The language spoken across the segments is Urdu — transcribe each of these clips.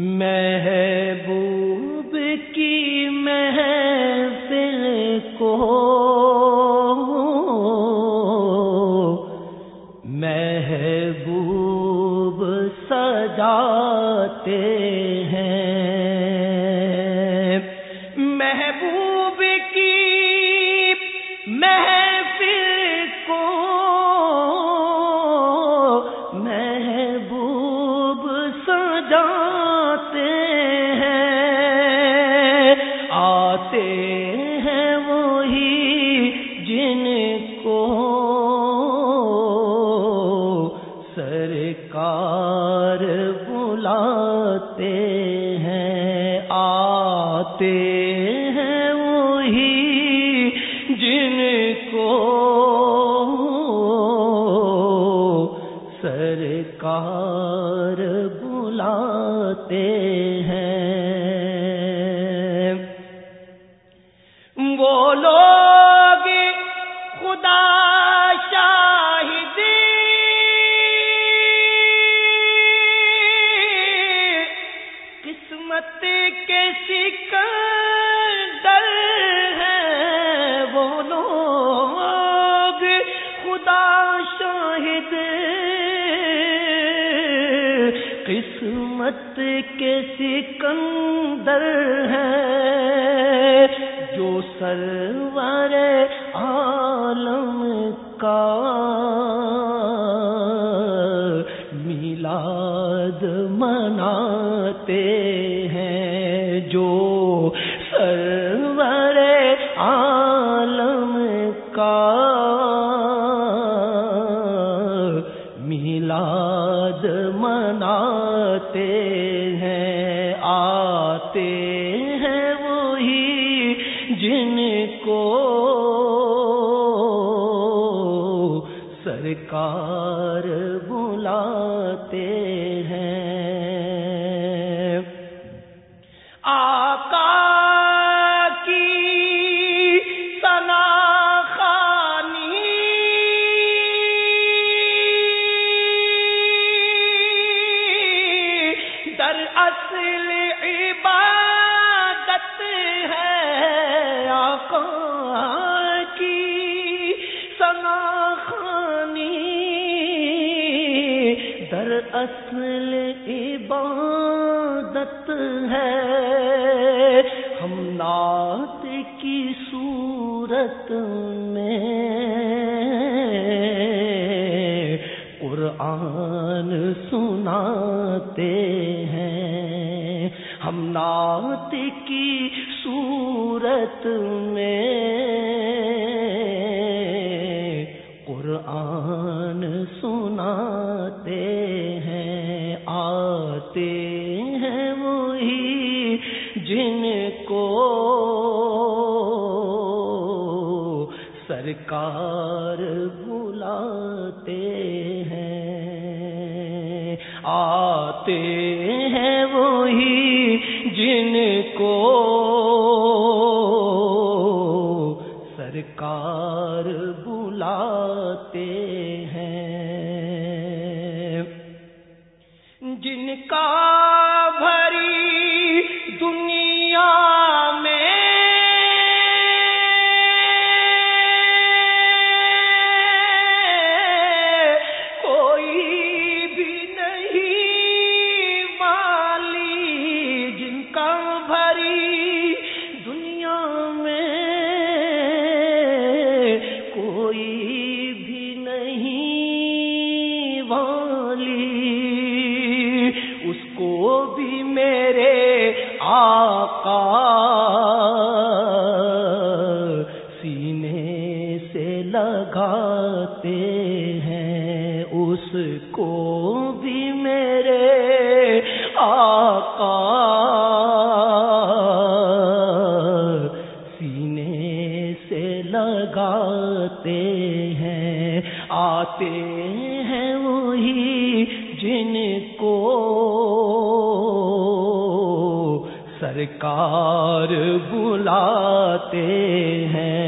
محبوب کی محفل کو محبوب سجاتے ہیں۔ محبوب کی محفل کو محبوب سجاتے پاتے ہیں وہی جن کو سرکار بلاتے ہیں۔ بولو قسمت کے سکندر ہیں جو سرور عالم کا میلاد مناتے ہیں، جو سرور عالم کا سرکار بلاتے ہیں۔ آقا کی سنا خانی در اصل عبادت در اصل عبادت ہے۔ ہم نعت کی صورت میں قرآن سناتے ہیں۔ ہم نعت کی صورت میں سرکار بلاتے ہیں۔ آتے ہیں وہی جن کو سرکار بلاتے ہیں۔ جن کا سے لگاتے ہیں، اس کو بھی میرے آقا سینے سے لگاتے ہیں۔ آتے ہیں وہی جن کو سرکار بلاتے ہیں۔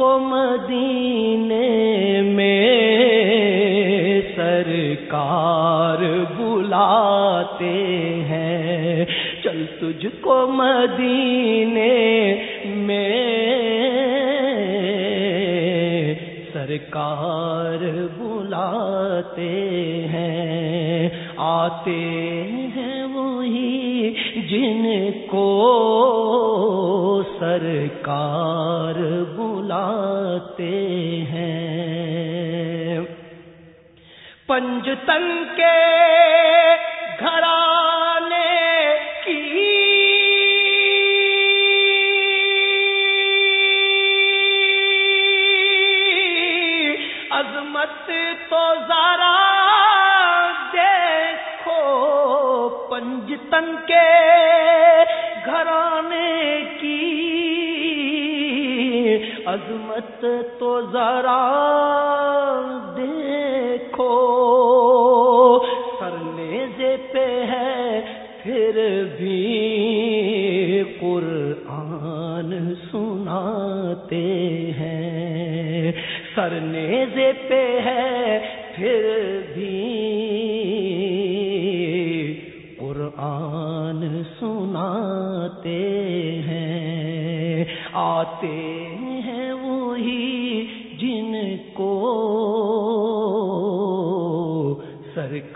کو مدینے میں سرکار بلاتے ہیں۔ چل تجھ کو مدینے میں سرکار بلاتے ہیں۔ آتے ہیں وہی جن کو سرکار بلاتے ہیں۔ پنج تن کے گھرانے کی عظمت تو ذرا دیکھو پنجتن کے گھرانے عظمت تو ذرا دیکھو سرنے پہ ہے پھر بھی قرآن سناتے ہیں۔ سرنے پہ ہے پھر بھی قرآن سناتے ہیں۔ آتے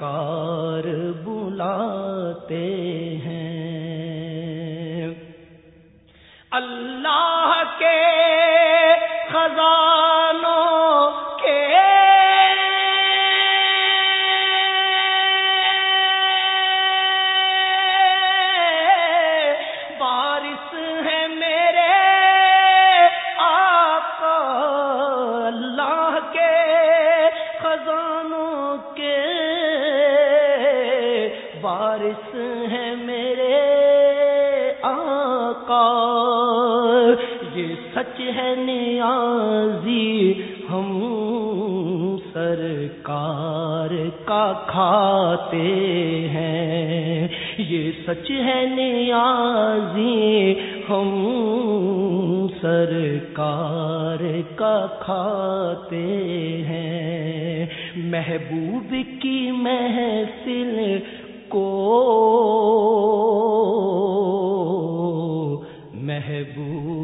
سرکار بلاتے ہیں۔ اللہ کے خزانوں سچ ہے نیازی، ہم سرکار کا کھاتے ہیں۔ یہ سچ ہے نیازی، ہم سرکار کا کھاتے ہیں۔ محبوب کی محفل کو محبوب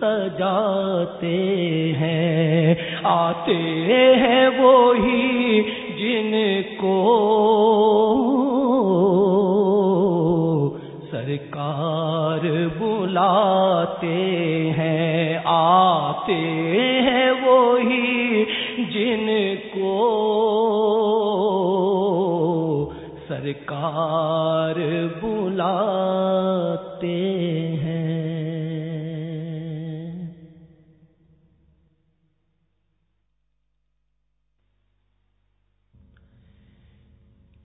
سجاتے ہیں۔ آتے ہیں وہی جن کو سرکار بلاتے ہیں۔ آتے ہیں وہی جن کو سرکار بلاتے